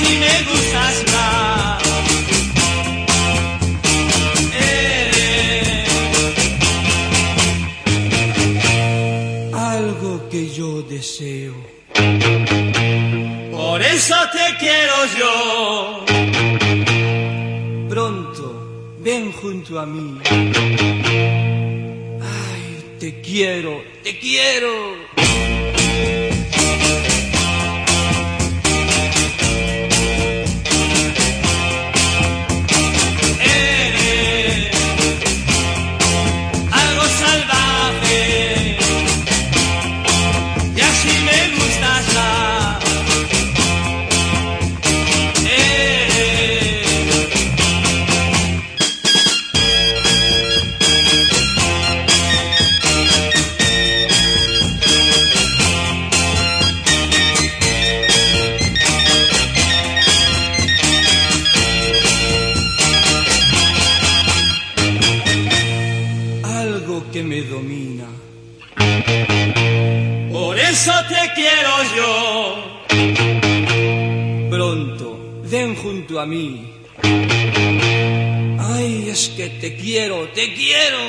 así me gustas más. Eres algo que yo deseo. Por eso te quiero yo. Pronto, ven junto a mí. Ay, te quiero, te quiero. Que me domina. Por eso te quiero yo. Pronto, ven junto a mí. Ay, es que te quiero, te quiero.